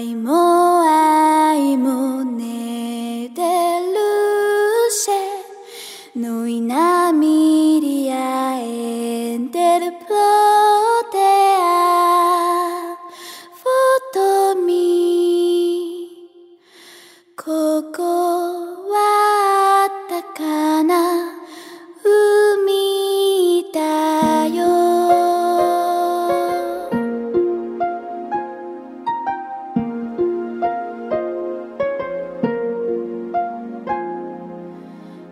愛も愛もねてるせぬいなみりあえんでるプロテア。フォトミここ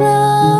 る